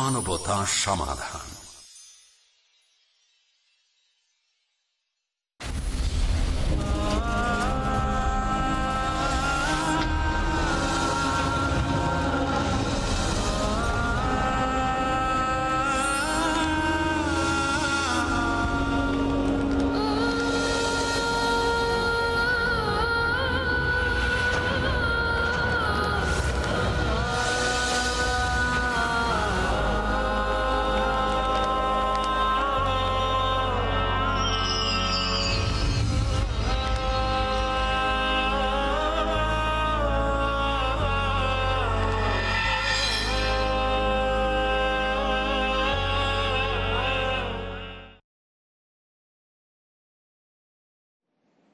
মানবতা সমাধান।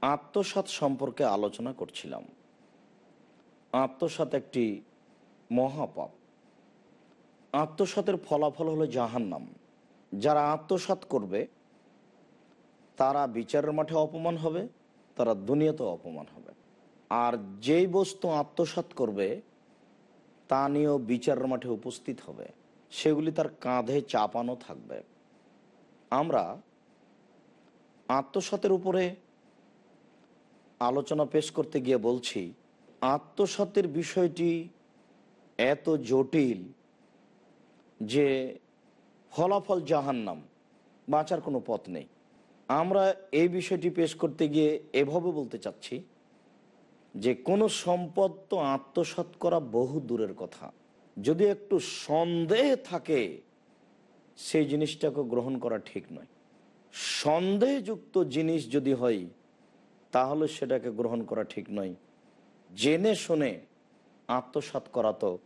আত্মসাত সম্পর্কে আলোচনা করছিলাম। আত্মসাত একটি মহাপাপ। আত্মসাতের ফলাফল হলো জাহান্নাম। যারা আত্মসাত করবে, তারা বিচারের মাঠে অপমান হবে, তারা দুনিয়াতেও অপমান হবে। আর যেই বস্তু আত্মসাত করবে, তা নিয়েও বিচারের মাঠে উপস্থিত হবে। সেগুলি তার কাঁধে চাপানো থাকবে। আমরা আত্মসাতের উপরে আলোচনা পেশ করতে গিয়ে বলছি আত্মসতের বিষয়টি এত জটিল যে ফলাফল জাহান্নাম, বাঁচার কোনো পথ নেই। আমরা এই বিষয়টি পেশ করতে গিয়ে এভাবে বলতে চাচ্ছি যে কোনো সম্পদ তো আত্মসাত করা বহু দূরের কথা। যদি একটু সন্দেহ থাকে, সেই জিনিসটাকে গ্রহণ করা ঠিক নয়। সন্দেহযুক্ত জিনিস যদি হয় তাহলে সেটাকে গ্রহণ করা ঠিক নয়। জেনে শুনে আত্মসাত করা তো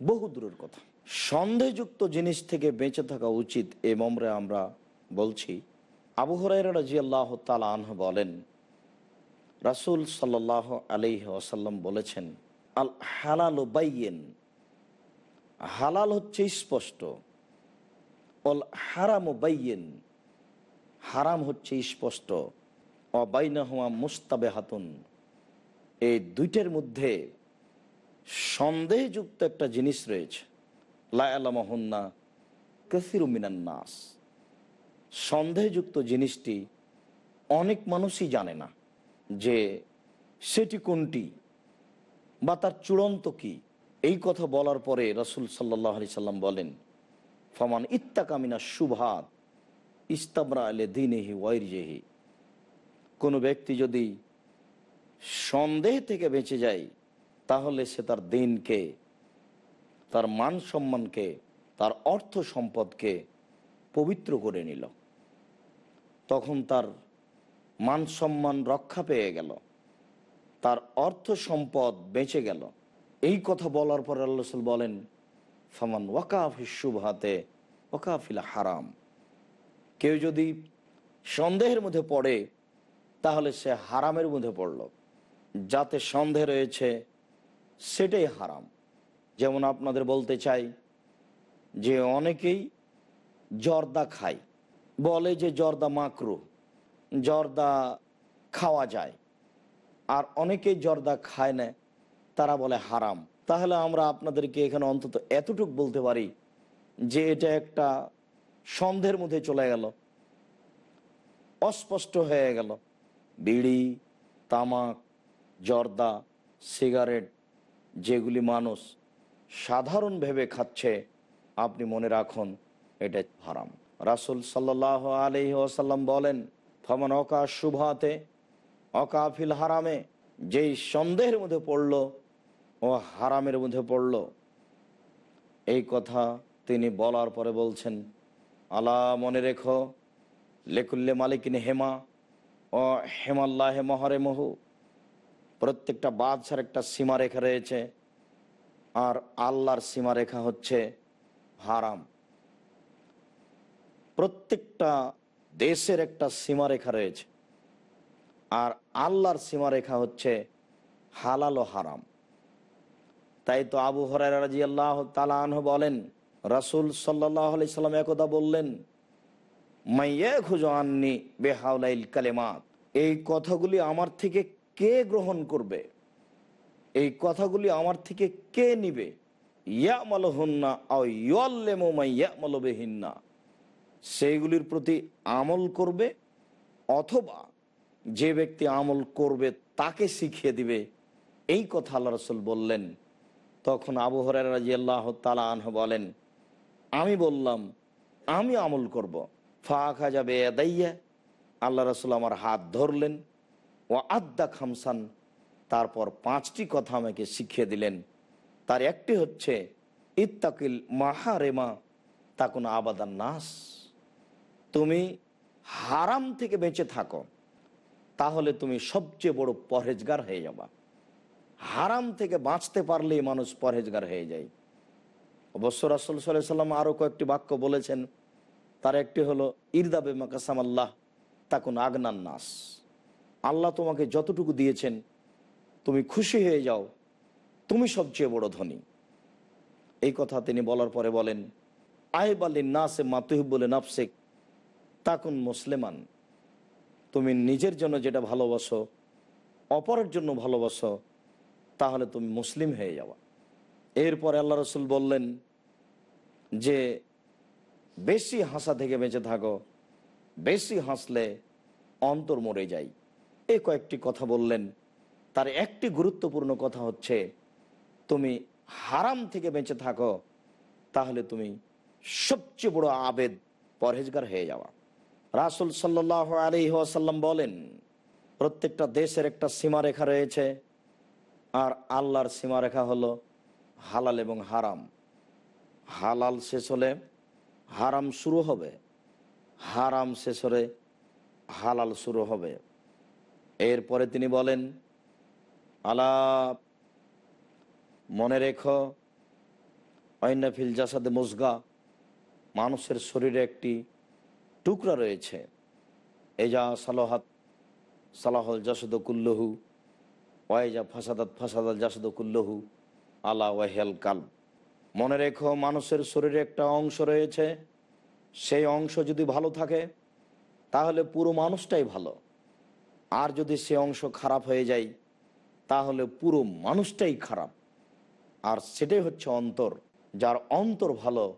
বহু দূরের কথা। সন্দেহযুক্ত জিনিস থেকে বেঁচে থাকা উচিত এ মমরে আমরা বলছি, আবু হরাইরাজি আল্লাহ তালাহ বলেন, রাসুল সাল্লাহ আলি আসাল্লাম বলেছেন, আল হালাল বাইয়েন, হালাল হচ্ছে স্পষ্ট। অল হারাম বাইয়েন, হারাম হচ্ছে স্পষ্ট। অবাইনা মুস্তাবে হাতুন এই দুইটার মধ্যে সন্দেহযুক্ত একটা জিনিস রয়েছে। লায়ালামহন্না কসিরুমিনান নাস। সন্দেহযুক্ত জিনিসটি অনেক মানুষই জানে না যে সেটি কোনটি বা তার চূড়ান্ত কি। এই কথা বলার পরে রসুল সাল্লাহ সাল্লাম বলেন, ফমান ইত্তাকামিনা সুভাত ইস্তাবরা আলে দিনেহি ওয়াইরজেহি। কোনো ব্যক্তি যদি সন্দেহ থেকে বেঁচে যায়, তাহলে সে তার দিনকে, তার মান সম্মানকে, তার অর্থ সম্পদকে পবিত্র করে নিল। তখন তার মান সম্মান রক্ষা পেয়ে গেল। তার অর্থ সম্পদ বেঁচে গেল। এই কথা বলার পর আল্লাহ বলেন, ফামান ওয়াকাফি শুভাতে ওয়াকাফিল হারাম। কেউ যদি সন্দেহের মধ্যে পড়ে তাহলে সে হারামের মধ্যে পড়ল। যাতে সন্দেহ রয়েছে, সেটাই হারাম। যেমন আপনাদের বলতে চাই যে অনেকেই জর্দা খায়। বলে যে জর্দা মাকরু, জর্দা খাওয়া যায়। আর অনেকেই জর্দা খায় না, তারা বলে হারাম। তাহলে আমরা আপনাদেরকে এখানে অন্তত এতটুক বলতে পারি যে এটা একটা সন্দেহের মধ্যে চলে গেল, অস্পষ্ট হয়ে গেল। বিড়ি, তামাক, জর্দা, সিগারেট, যেগুলি মানুষ সাধারণ ভেবে খাচ্ছে, আপনি মনে রাখুন, এটা হারাম। রাসুল সাল্লাহ আলি ওসাল্লাম বলেন, ফমন অকা শুভাতে অকাফিল হারামে, যেই সন্দেহের মধ্যে পড়ল, ও হারামের মধ্যে পড়ল। এই কথা তিনি বলার পরে বলছেন আলা মনে রেখো, লেকুল্লে মালিকিন হেমা ও হেমাল্লাহে মহরে মহু। প্রত্যেকটা বাদশার একটা সীমারেখা রয়েছে। আর আল্লাহর সীমারেখা হচ্ছে হারাম। প্রত্যেকটা দেশের একটা সীমারেখা রয়েছে। আর আল্লাহর সীমারেখা হচ্ছে হালাল ও হারাম। তাই তো আবু হরাই রাজি আল্লাহ তালাহ বলেন, রাসুল সাল্লাহ আলি সাল্লাম একদা বললেন মাইয়ে খুঁজো আননি বেহাউলাইল কালেমাত। এই কথাগুলি আমার থেকে কে গ্রহণ করবে? এই কথাগুলি আমার থেকে কে নিবে? ইয়ামালহন্না ইয়ামালবেহিন্না সেইগুলির প্রতি আমল করবে অথবা যে ব্যক্তি আমল করবে তাকে শিখিয়ে দিবে। এই কথা আল্লাহ রসুল বললেন। তখন আবু হরাই রাজি আল্লাহ তালা আনহ বলেন, আমি বললাম, আমি আমল করব। ফাঁকা যাবে এদাইয়া আল্লাহ রসুল আমার হাত ধরলেন। ও আদ্দা খামসান, তারপর পাঁচটি কথা আমাকে শিখিয়ে দিলেন। তার একটি হচ্ছে, ইত্তাকিল মাহারেমা তা কোনো আবাদান নাস। তুমি হারাম থেকে বেঁচে থাকো, তাহলে তুমি সবচেয়ে বড় পরহেজগার হয়ে যাবা। হারাম থেকে বাঁচতে পারলেই মানুষ পরহেজগার হয়ে যায়। অবশ্য রাসুল সাল্লাম আরও কয়েকটি বাক্য বলেছেন তার একটি হলো ইরদাবে মাকাসাম আল্লাহ, তাকুন আগনান নাস। আল্লাহ তোমাকে যতটুকু দিয়েছেন, তুমি খুশি হয়ে যাও, তুমি সবচেয়ে বড় ধনী। এই কথা তিনি বলার পরে বলেন আহেব আলী নাসে মাতুহিব বলে নাফসেক, তাকুন মুসলিমান। তুমি নিজের জন্য যেটা ভালোবাসো, অপরের জন্য ভালোবাসো, তাহলে তুমি মুসলিম হয়ে যাওয়া। এরপর আল্লাহ রসুল বললেন যে বেশি হাসা থেকে বেঁচে থাকো, বেশি হাসলে অন্তর মরে যায়। এই কয়েকটি কথা বললেন। তার একটি গুরুত্বপূর্ণ কথা হচ্ছে, তুমি হারাম থেকে বেঁচে থাকো, তাহলে তুমি সবচেয়ে বড় আবেদ পরহেজগার হয়ে যাওয়া। রাসুল সাল্লাহ আলী ওয়াসাল্লাম বলেন, প্রত্যেকটা দেশের একটা সীমারেখা রয়েছে, আর আল্লাহর সীমারেখা হলো হালাল এবং হারাম। হালাল শেষ হলে হারাম শুরু হবে। হারাম শেষ হলে হালাল শুরু হবে। এরপরে তিনি বলেন আলাপ মনে রেখো অন্যফিল জাসাদে মুসগা, মানুষের শরীরে একটি টুকরা রয়েছে। এজা সালাহাত সালাহল জাসদ কুল্লহু, ওয়াইজা ফাসাদাত ফাসাদাল জাসদ কুল্লহু আলা ওয়াহেল কাল মনে রেখো মানুষের শরীরে একটা অংশ রয়েছে। সেই অংশ যদি ভালো থাকে, তাহলে পুরো মানুষটাই ভালো। আর যদি সে অংশ খারাপ হয়ে যায়, তাহলে পুরো মানুষটাই খারাপ। আর সেটাই হচ্ছে অন্তর। যার অন্তর ভালো,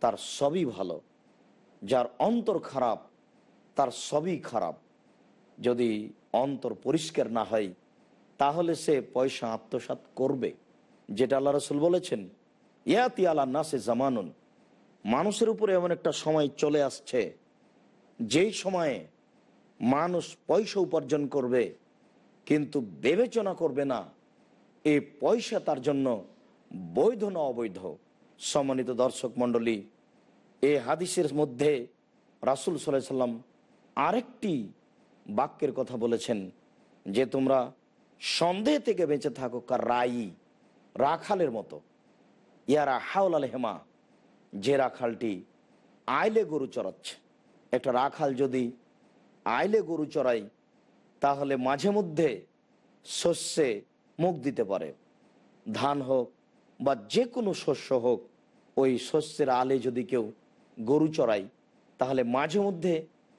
তার সবই ভালো। যার অন্তর খারাপ, তার সবই খারাপ। যদি অন্তর পরিষ্কার না হয়, তাহলে সে পয়সা আত্মসাত করবে। যেটা আল্লাহ রসুল বলেছেন ইয়াতি আল্লাহ নাসে জামানুন। মানুষের উপরে এমন একটা সময় চলে আসছে, যেই সময়ে মানুষ পয়সা উপার্জন করবে, কিন্তু বিবেচনা করবে না, এই পয়সা তার জন্য বৈধ না অবৈধ। সম্মানিত দর্শক মণ্ডলী, এই হাদিসের মধ্যে রাসুল সাল্লাহ সাল্লাম আরেকটি বাক্যের কথা বলেছেন, যে তোমরা সন্দেহ থেকে বেঁচে থাকো কার রাই রাখালের মতো। ইয়ারা হাউল আল হেমা যে রাখালটি আইলে গরু চড়াচ্ছে একটা রাখাল যদি আইলে গরু চড়াই তাহলে মাঝে মধ্যে শস্যে মুখ দিতে পারে। ধান হোক বা যে কোনো শস্য হোক, ওই শস্যের আলে যদি কেউ গরু চড়াই তাহলে মাঝে মধ্যে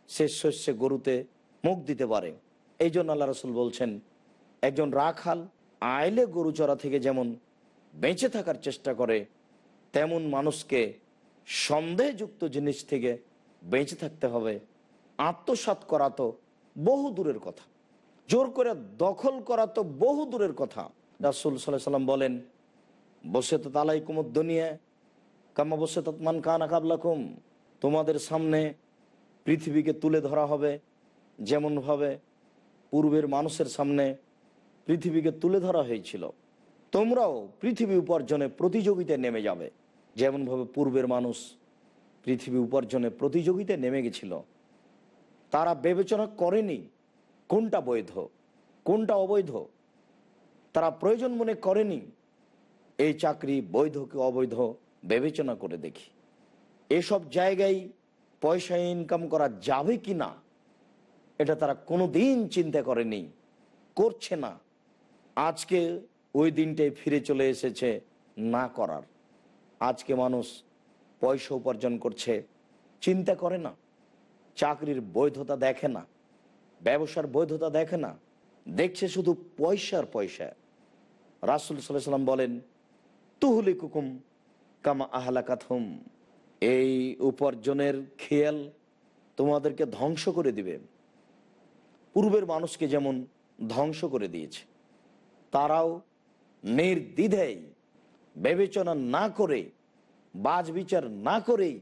সে শস্যে গরুতে মুখ দিতে পারে। এই জন্য আল্লাহ রসুল বলছেন, একজন রাখাল আইলে গরু চড়া থেকে যেমন বেঁচে থাকার চেষ্টা করে, তেমন মানুষকে সন্দেহযুক্ত জিনিস থেকে বেঁচে থাকতে হবে। আত্মসাত করা তো বহু দূরের কথা। জোর করে দখল করা তো বহু দূরের কথা। রাসুল সাল্লাহ সাল্লাম বলেন বসে তো তালাই কুমুর দুনিয়া, কামা বসে তৎমান কানা কাবলাকুম। তোমাদের সামনে পৃথিবীকে তুলে ধরা হবে। যেমনভাবে পূর্বের মানুষের সামনে পৃথিবীকে তুলে ধরা হয়েছিল। তোমরাও পৃথিবী উপার্জনে প্রতিযোগিতায় নেমে যাবে। যেমনভাবে পূর্বের মানুষ পৃথিবী উপার্জনে প্রতিযোগিতায় নেমে গেছিল। তারা বিবেচনা করেনি কোনটা বৈধ, কোনটা অবৈধ। তারা প্রয়োজন মনে করেনি, এই চাকরি বৈধ কি অবৈধ বিবেচনা করে দেখি। এসব জায়গায় পয়সা ইনকাম করা যাবে কি না, এটা তারা কোনো দিন চিন্তা করেনি, করছে না। আজকে ওই দিনটাই ফিরে চলে এসেছে না করার। আজকে মানুষ পয়সা উপার্জন করছে, চিন্তা করে না। চাকরির বৈধতা দেখে না, ব্যবসার বৈধতা দেখে না, দেখছে শুধু পয়সার পয়সা। রাসুল সাল্লাম বলেন তুহলি কুকুম কামা আহলা কাথম এই উপার্জনের খেয়াল তোমাদেরকে ধ্বংস করে দিবে। পূর্বের মানুষকে যেমন ধ্বংস করে দিয়েছে, তারাও নির্দ্বিধায় বিবেচনা না করে, বাজ বিচার না করেই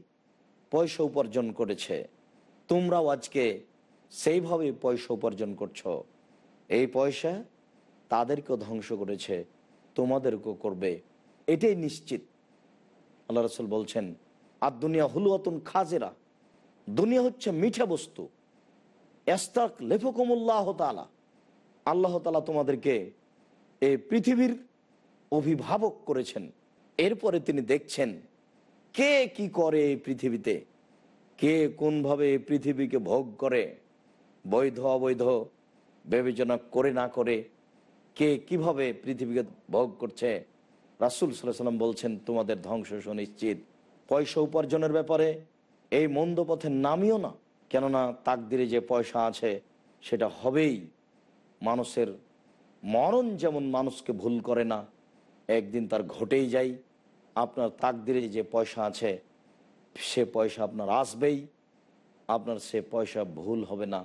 পয়সা উপার্জন করেছে। তোমরাও আজকে সেইভাবে পয়সা উপার্জন করছ। এই পয়সা তাদেরকেও ধ্বংস করেছে, তোমাদেরকেও করবে। এটাই নিশ্চিত। আল্লাহ রসুল বলছেন আর দুনিয়া হুলুয়াতুন খাজেরা। দুনিয়া হচ্ছে মিঠা বস্তু। এস্তাক লেফকুমুল্লাহ তালা আল্লাহ তালা তোমাদেরকে এই পৃথিবীর অভিভাবক করেছেন। এরপরে তিনি দেখছেন, কে কি করে এই পৃথিবীতে? কে কোনভাবে পৃথিবীকে ভোগ করে? বৈধ, অবৈধ, বিবেচনা করে না করে কে কীভাবে পৃথিবীকে ভোগ করছে? রাসুল সাল্লাম বলছেন, তোমাদের ধ্বংস সুনিশ্চিত পয়সা উপার্জনের ব্যাপারে এই মন্দ পথে নামিও না। কেননা তাকদিরে যে পয়সা আছে, সেটা হবেই। মানুষের মরণ যেমন মানুষকে ভুল করে না একদিন তার ঘটেই যায় আপনার তাকদিরে যে পয়সা আছে, সে পয়সা আপনার আসবেই। আপনার সে পয়সা ভুল হবে না।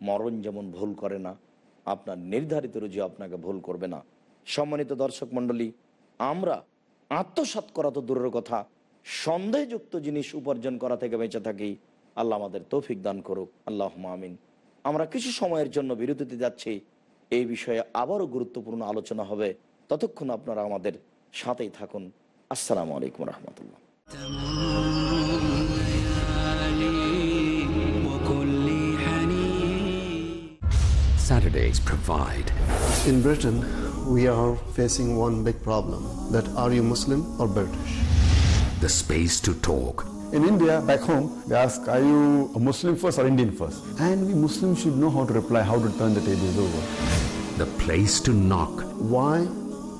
মরণ যেমন ভুল করে না, আপনার নির্ধারিত রুজি আপনাকে ভুল করবে না। সম্মানিত দর্শক মণ্ডলী, আমরা আত্মসাত করা তো দূরের কথা, সন্দেহযুক্ত জিনিস উপার্জন করা থেকে বেঁচে থাকি। আল্লাহ আমাদের তৌফিক দান করুক। আল্লাহ আমিন। আমরা কিছু সময়ের জন্য বিরতিতে যাচ্ছি। এই বিষয়ে আবারও গুরুত্বপূর্ণ আলোচনা হবে। ততক্ষণ আপনারা আমাদের সাথেই থাকুন আসসালামু আলাইকুম রহমতুল্লাহ Saturdays provide. In Britain, we are facing one big problem that are you Muslim or British? The space to talk. In India, back home, they ask, are you a Muslim first or Indian first? And we Muslims should know how to reply, how to turn the tables over. The place to knock. Why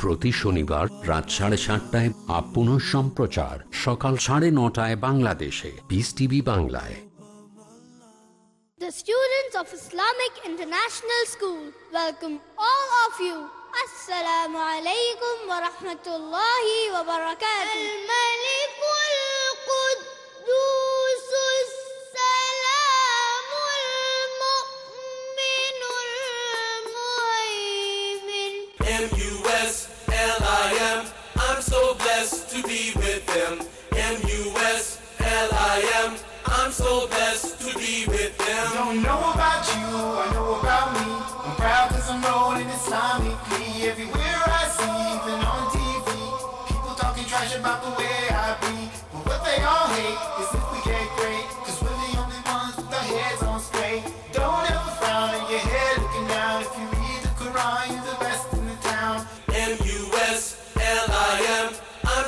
প্রতি শনিবার রাত সাড়ে সাতটায় আপন সম্প্রচার সকাল সাড়ে নটায় বাংলাদেশে পিস টিভি বাংলায় The students of Islamic International School welcome all of you. Assalamu alaikum wa rahmatullahi wa barakatuh. To be with them. M-U-S-L-I-M. I'm so blessed to be with them. Don't know about you, I know about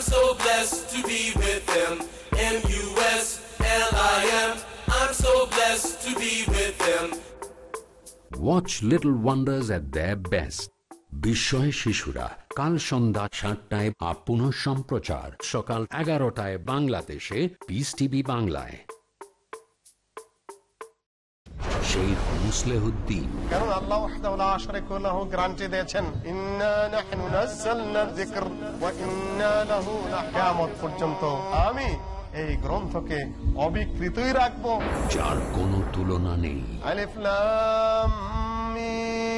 so blessed to be with them. M-U-S-L-I-M. I'm so blessed to be with them. Watch little wonders at the best বিস্ময় শিশুরা কাল সন্ধ্যা সাতটায় আপন সম্প্রচার সকাল এগারোটায় বাংলাদেশে piece TV বাংলায় মুসলেহুদ্দিন কারণ আল্লাহ ওয়াহদাহু লা শারীকা লাহু গ্যারান্টি দিয়েছেন ইন্না নাহনু নাযালনা যিকর ওয়া ইন্না লাহু কিয়ামত পর্যন্ত আমি এই গ্রন্থকে অবিকৃতই রাখব। যার কোনো তুলনা নেই। আলিফ লাম মিম।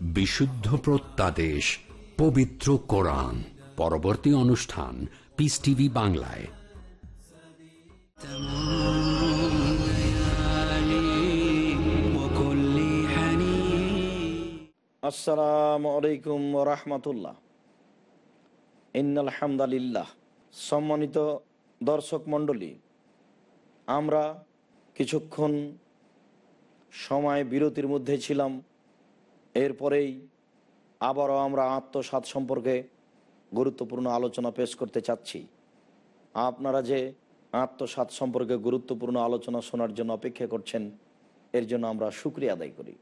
বিশুদ্ধ প্রত্যাদেশ, পবিত্র কোরআন। পরবর্তী অনুষ্ঠান পিস টিভি বাংলায়। আসসালামু আলাইকুম রহমতুল্লাহ। ইন্নালহামদালিল্লাহ সম্মানিত দর্শক মন্ডলী আমরা কিছুক্ষণ সময় বিরতির মধ্যে ছিলাম। এরপরেই আবারও আমরা আত্মসাত সম্পর্কে গুরুত্বপূর্ণ আলোচনা পেশ করতে চাচ্ছি। আপনারা যে আত্মসাত সম্পর্কে গুরুত্বপূর্ণ আলোচনা শোনার জন্য অপেক্ষা করছেন, এর জন্য আমরা সুক্রিয়া আদায় করি।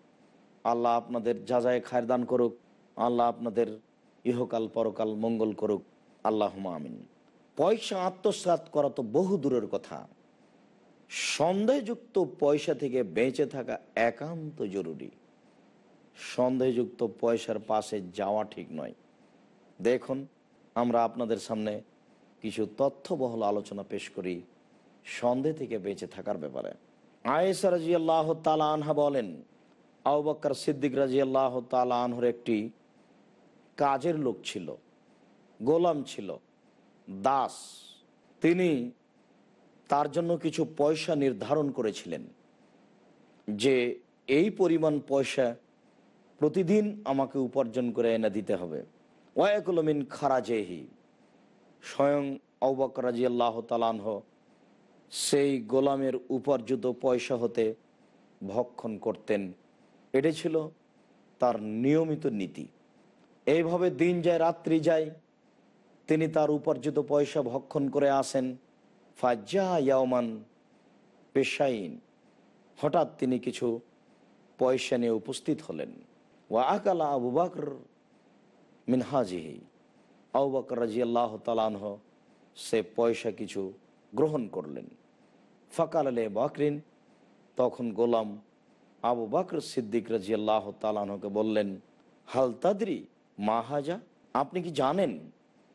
আল্লাহ আপনাদের যা যায় খায়ের দান করুক, আল্লাহ আপনাদের ইহকাল পরকাল মঙ্গল করুক। আল্লাহ আমিন। পয়সা আত্মসাত করা তো বহু দূরের কথা। সন্দেহযুক্ত পয়সা থেকে বেঁচে থাকা একান্ত জরুরি। সন্দেহযুক্ত পয়সার পাশে যাওয়া ঠিক নয়। দেখুন, আমরা আপনাদের সামনে কিছু তথ্যবহল আলোচনা পেশ করি সন্দেহ থেকে বেঁচে থাকার ব্যাপারে। আয়েসা রাজি আল্লাহ তালা আনহা বলেন আউবাক্কর সিদ্দিক রাজি আল্লাহ তালা আনহর একটি কাজের লোক ছিল, গোলাম ছিল, দাস। তিনি তার জন্য কিছু পয়সা নির্ধারণ করেছিলেন, যে এই পরিমাণ পয়সা প্রতিদিন আমাকে উপার্জন করে এনে দিতে হবে। ওয়াকুলমিন খারাজেহি। স্বয়ং অবাক রাজি আল্লাহ তালানহ সেই গোলামের উপার্জিত পয়সা হতে ভক্ষণ করতেন। এটি ছিল তার নিয়মিত নীতি। এইভাবে দিন যায়, রাত্রি যায়, তিনি তার উপার্জিত পয়সা ভক্ষণ করে আসেন। ফাজ্জা ইয়াওমান পেশাইন। হঠাৎ তিনি কিছু পয়সা নিয়ে উপস্থিত হলেন। ওয়া আকালা আবু বাকর মিনহাজিহি আবু বকর রাজি আল্লাহ তালানহ সে পয়সা কিছু গ্রহণ করলেন। ফাকাল আলে বাকরিন তখন গোলাম আবু বাকর সিদ্দিক রাজি আল্লাহ তালানহকে বললেন, হাল তাদরি মাহাজা আপনি কি জানেন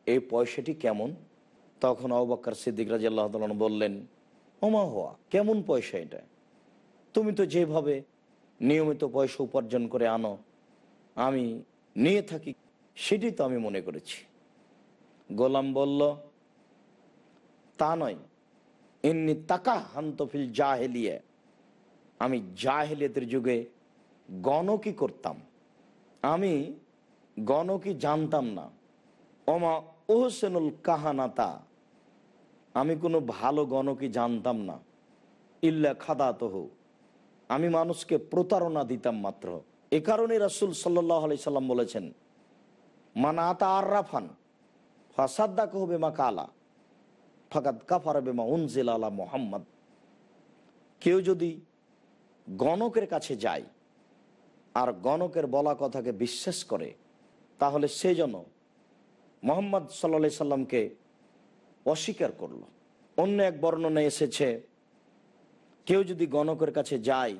এই পয়সাটি কেমন? তখন আবু সিদ্দিক রাজি আল্লাহ তালন বললেন, ওমা হওয়া কেমন পয়সা এটা? তুমি তো যেভাবে নিয়মিত পয়সা উপার্জন করে আনো আমি নিয়ে থাকি, সেটি তো আমি মনে করেছি। গোলাম বলল, তা নয়। এমনি তাকা হান্তফিল জাহেলিয়া। আমি জাহেলিয়াতের যুগে গণকি করতাম। আমি গণকি জানতাম না। ওমা ওহসেনুল কাহানাতা। আমি কোনো ভালো গণকি জানতাম না। ইল্লা খাদা তহু আমি মানুষকে প্রতারণা দিতাম মাত্র। এ কারণে রাসুল সাল্লাহ আলি সাল্লাম বলেছেন, মানা আতা আর রাফান ফাসাদ্দা কহবে মা কালা ফাকাত কাফার বেমা উনজিল আলা মোহাম্মদ। কেউ যদি গণকের কাছে যায় আর গণকের বলা কথাকে বিশ্বাস করে, তাহলে সে যেন মোহাম্মদ সাল্লা সাল্লামকে অস্বীকার করল। অন্য এক বর্ণনা এসেছে, কেউ যদি গণকের কাছে যায়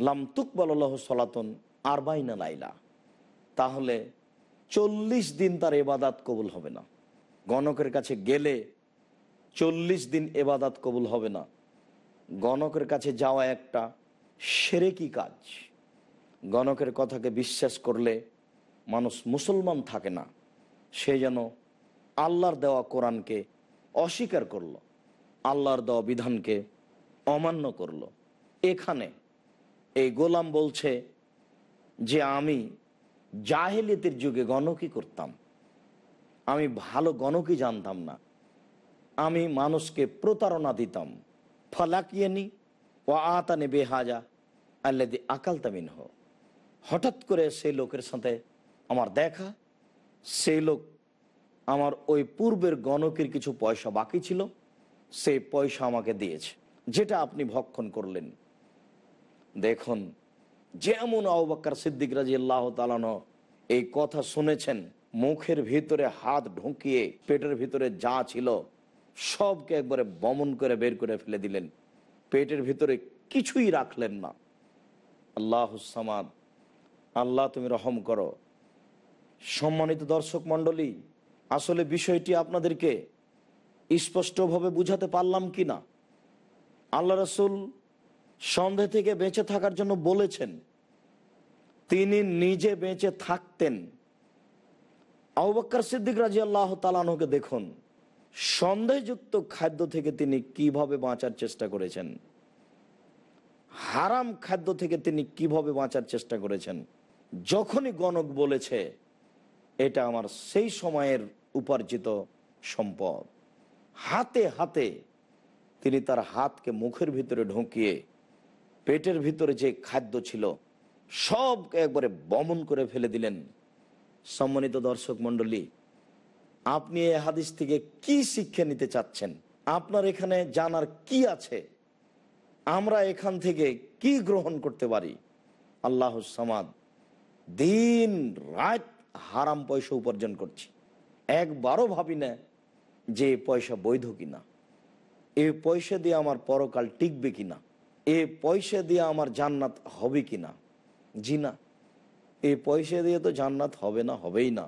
লাম তুকবাল সলাতন আর বাইনা লাইলা। তাহলে চল্লিশ দিন তার এবাদাত কবুল হবে না। গণকের কাছে গেলে চল্লিশ দিন এবাদাত কবুল হবে না। গণকের কাছে যাওয়া একটা সেরেকি কাজ। গণকের কথাকে বিশ্বাস করলে মানুষ মুসলমান থাকে না। সে যেন আল্লাহর দেওয়া কোরআনকে অস্বীকার করল, আল্লাহর দেওয়া বিধানকে অমান্য করল। এখানে এই গোলাম বলছে যে, আমি জাহেলিয়তের যুগে গণকি করতাম। আমি ভালো গণকি জানতাম না। আমি মানুষকে প্রতারণা দিতাম। ফলাকিয়ানি ও আতানে বেহাজা আল্লাদি আকাল তামিন হো হঠাৎ করে সেই লোকের সাথে আমার দেখা। সেই লোক আমার ওই পূর্বের গণকের কিছু পয়সা বাকি ছিল। সেই পয়সা আমাকে দিয়েছে, যেটা আপনি ভক্ষণ করলেন। দেখুন, যেমন আবাক্কার সিদ্দিক রাজি আল্লাহ তালানো এই কথা শুনেছেন, মুখের ভিতরে হাত ঢুকিয়ে পেটের ভিতরে যা ছিল সবকে একবারে বমন করে বের করে ফেলে দিলেন। পেটের ভিতরে কিছুই রাখলেন না। আল্লাহ সামাদ, আল্লাহ তুমি রহম করো। সম্মানিত দর্শক মণ্ডলী, আসলে বিষয়টি আপনাদেরকে স্পষ্টভাবে বুঝাতে পারলাম কি না আল্লাহ রসুল সন্ধে থেকে বেঁচে থাকার জন্য বলেছেন, তিনি নিজে বেঁচে থাকতেন। আবাক্কর সিদ্দিক রাজি আল্লাহ তালানহকে দেখুন, সন্দেহযুক্ত খাদ্য থেকে তিনি কীভাবে বাঁচার চেষ্টা করেছেন? হারাম খাদ্য থেকে তিনি কীভাবে বাঁচার চেষ্টা করেছেন? যখনই গণক বলেছে, এটা আমার সেই সময়ের উপার্জিত সম্পদ। হাতে হাতে তিনি তার হাতকে মুখের ভিতরে ঢুকিয়ে পেটের ভিতরে যে খাদ্য ছিল, সবকে একবারে বমন করে ফেলে দিলেন। সম্মানিত দর্শক মণ্ডলী, আপনি এই হাদিস থেকে কি শিক্ষা নিতে চাচ্ছেন? আপনার এখানে জানার কি আছে? আমরা এখান থেকে কি গ্রহণ করতে পারি? আল্লাহ সামাদ, দিন রাত হারাম পয়সা উপার্জন করছি। একবারও ভাবি না যে পয়সা বৈধ কিনা। এ পয়সা দিয়ে আমার পরকাল টিকবে কিনা? এ পয়সা দিয়ে আমার জান্নাত হবে কিনা জি না। এ পয়সা দিয়ে তো জান্নাত হবে না, হবেই না।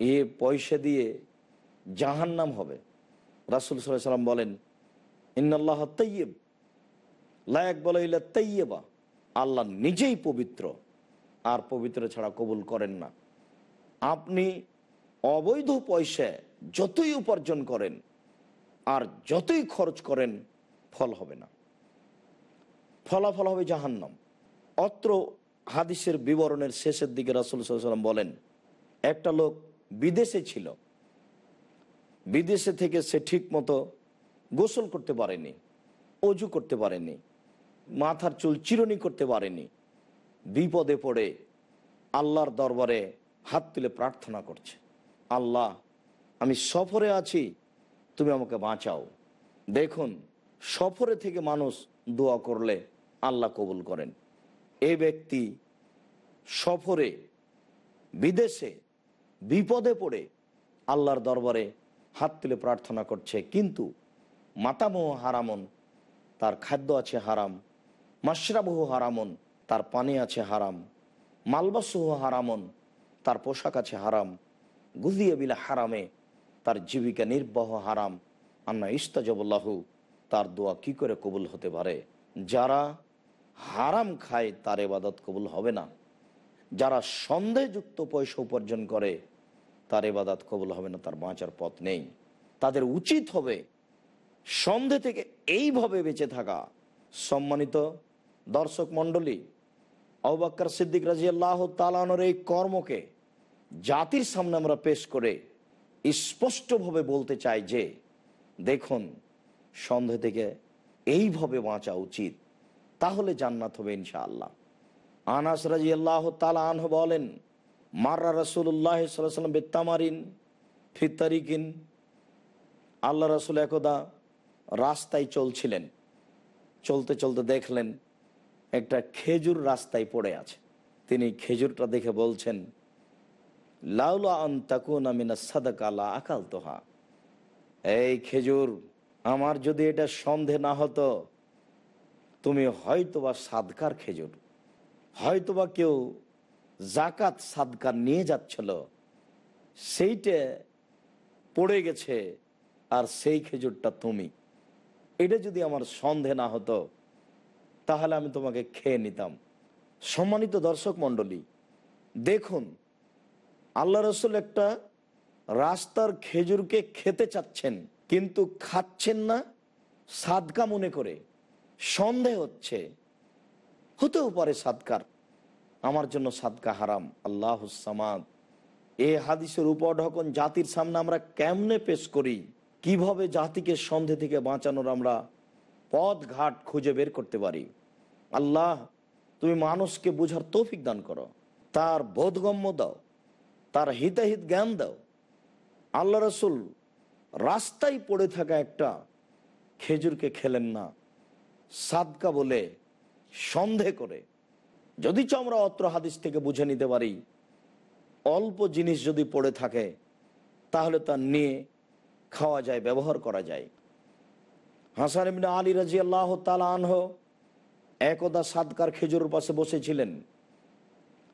এ পয়সা দিয়ে জাহান্নাম হবে। রাসুল সাল্লাম বলেন ইন্নআল্লাহ তৈয়ব লায়ক বলে তৈয়বা আল্লাহ নিজেই পবিত্র, আর পবিত্র ছাড়া কবুল করেন না। আপনি অবৈধ পয়সা যতই উপার্জন করেন, আর যতই খরচ করেন, ফল হবে না। ফলাফল হবে জাহান্নাম। অত্র হাদিসের বিবরণের শেষের দিকে রাসুল সাল্লাম বলেন, একটা লোক বিদেশে ছিল। বিদেশে থেকে সে ঠিক মতো গোসল করতে পারেনি, অজু করতে পারেনি, মাথার চুল চিরনি করতে পারেনি, বিপদে পড়ে আল্লাহর দরবারে হাত তুলে প্রার্থনা করছে, আল্লাহ, আমি সফরে আছি, তুমি আমাকে বাঁচাও। দেখুন, সফরে থেকে মানুষ দোয়া করলে আল্লাহ কবুল করেন। এই ব্যক্তি সফরে, বিদেশে, বিপদে পড়ে আল্লাহর দরবারে হাত তুলে প্রার্থনা করছে। কিন্তু মাতামহ হারামন, তার খাদ্য আছে হারাম মাসরাবহ হারামন, তার পানি আছে হারাম, মালবাসহ হারামন, তার পোশাক আছে হারাম গুদিয়ে বিলা হারামে, তার জীবিকা নির্বাহ হারাম। আন্না ইস্তাজবুল্লাহু, তার দোয়া কি করে কবুল হতে পারে? যারা হারাম খায়, তার এবাদত কবুল হবে না। যারা সন্দেহযুক্ত পয়সা উপার্জন করে, তার এবাদত কবুল হবে না, তার বাঁচার পথ নেই। তাদের উচিত হবে সন্ধে থেকে এইভাবে বেঁচে থাকা। সম্মানিত দর্শক মণ্ডলী অবাক্কর সিদ্দিক রাজিয়াল্লাহ তালানোর এই কর্মকে জাতির সামনে আমরা পেশ করে স্পষ্টভাবে বলতে চাই যে, দেখুন সন্ধে থেকে এইভাবে বাঁচা উচিত। তাহলে জান্নাত হবে ইনশাআল্লাহ। আনাস রাজি আল্লাহ তালাহ বলেন, মাররা রসুল্লাহ সাল্লাম বেত্তামারিন ফিতারিকিন আল্লাহ রসুল একদা রাস্তায় চলছিলেন। চলতে চলতে দেখলেন, একটা খেজুর রাস্তায় পড়ে আছে। তিনি খেজুরটা দেখে বলছেন, লাউলা আকাল তোহা এই খেজুর, আমার যদি এটা সন্ধে না হতো তুমি হয়তোবা সাদকার খেজুর, হয়তোবা কেউ জাকাত সাদকার নিয়ে যাচ্ছিল, সেইটা পড়ে গেছে আর সেই খেজুরটা তুমি। এটা যদি আমার সন্ধে না হতো, তাহলে আমি তোমাকে খেয়ে নিতাম। সম্মানিত দর্শক মণ্ডলী, দেখুন, আল্লাহ রসুল একটা রাস্তার খেজুরকে খেতে চাচ্ছেন, কিন্তু খাচ্ছেন না সাদকা মনে করে। সন্দেহ হচ্ছে। হতেও পারে সাদকার। আমার জন্য সাদকা হারাম। আল্লাহ সামাদ। এ হাদিসের উপর ঢকন জাতির সামনে আমরা কেমনে পেশ করি? কীভাবে জাতিকে সন্ধে থেকে বাঁচানোর আমরা পথ ঘাট খুঁজে বের করতে পারি? আল্লাহ, তুমি মানুষকে বুঝার তৌফিক দান করো। তার বোধগম্য দাও। তার হিতাহিত জ্ঞান দাও। আল্লাহ রসুল রাস্তায় পড়ে থাকা একটা খেজুরকে খেলেন না। সাদকা বলে সন্দেহ করে। যদি আমরা অত্র হাদিস থেকে বুঝে নিতে পারি, অল্প জিনিস যদি পড়ে থাকে, তাহলে তা নিয়ে খাওয়া যায়, ব্যবহার করা যায়। হাসান ইবনে আলী রাজি আল্লাহ আনহ একদা সাদকার খেজুরের পাশে বসেছিলেন।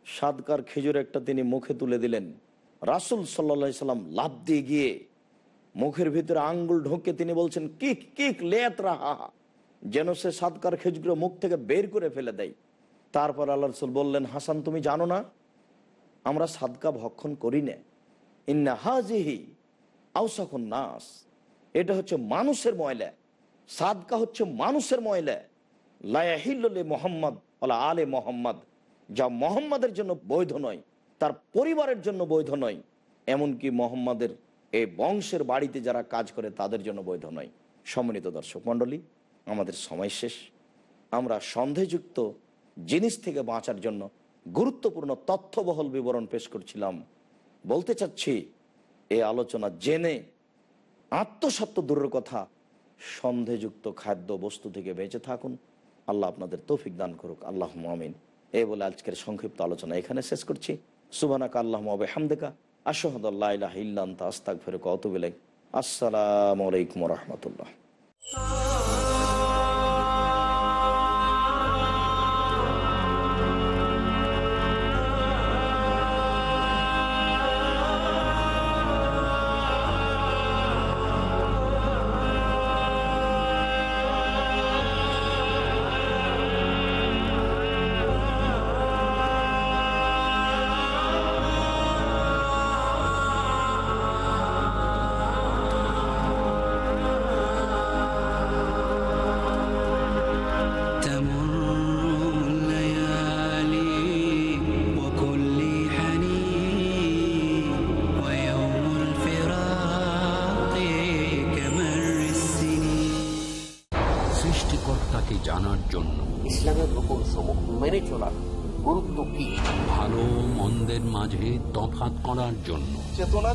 সাদকার খেজুর একটা তিনি মুখে তুলে দিলেন। রাসুল সাল্লা সাল্লাম লাভ দিয়ে গিয়ে মুখের ভিতরে আঙ্গুল ঢোকে তিনি বলছেন, কিক কিক লেত রাহা যেন সে সাদকার খেজুর মুখ থেকে বের করে ফেলে দেয়। তারপর আল্লাহ রসুল বললেন, হাসান, তুমি জানো না? আমরা সাদকা ভক্ষণ করি না। ইন্না হাজিহি আউসাকুন নাস। এটা হচ্ছে মানুষের ময়লা। সাদকা হচ্ছে মানুষের ময়লা। লায়াহিল্লে মোহাম্মদ আলা আলে মোহাম্মদ। যা মোহাম্মদের জন্য বৈধ নয়, তার পরিবারের জন্য বৈধ নয়। এমনকি মোহাম্মদের এই বংশের বাড়িতে যারা কাজ করে, তাদের জন্য বৈধ নয়। সম্মানিত দর্শক মণ্ডলী আমাদের সময় শেষ। আমরা সন্দেহযুক্ত জিনিস থেকে বাঁচার জন্য গুরুত্বপূর্ণ তথ্যবহল বিবরণ পেশ করছিলাম। বলতে চাচ্ছি, এ আলোচনা জেনে আত্মসত্ব দূরের কথা সন্দেহযুক্ত খাদ্য বস্তু থেকে বেঁচে থাকুন। আল্লাহ আপনাদের তৌফিক দান করুক। আল্লাহ মামিন এ বলে আজকের সংক্ষিপ্ত আলোচনা এখানে শেষ করছি। সুবানাকা আল্লাহ মাবে হামদেকা আশহাদাল্লাহ ইল্লান্ত আস্তাক ফেরক অতবিলাই আসসালামু আলাইকুম রহমতুল্লাহ।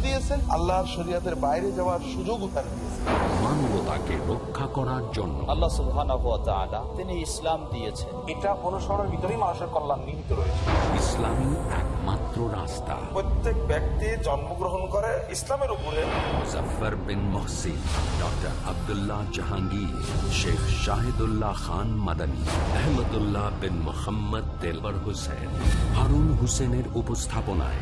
দিয়েছেন আল্লাহর শরীয়তের বাইরে যাওয়ার সুযোগ তার দিয়েছেন। মানবতাকে রক্ষা করার জন্য। আল্লাহ সুবহানাহু তিনি ইসলাম দিয়েছেন। এটা অনুসরণের ভিতরেই মানুষের কল্যাণ নিহিত রয়েছে। ইসলামী একমাত্র রাস্তা। প্রত্যেক ব্যক্তি জন্মগ্রহণ করে ইসলামের উপরে। মুজফার বিন মহসিন ডক্টর আব্দুল্লাহ জাহাঙ্গীর শেখ শাহিদুল্লাহ খান মাদানী আহমদুল্লাহ বিন মোহাম্মদ তেলবর হোসেন হারুন হোসেনের উপস্থাপনায়।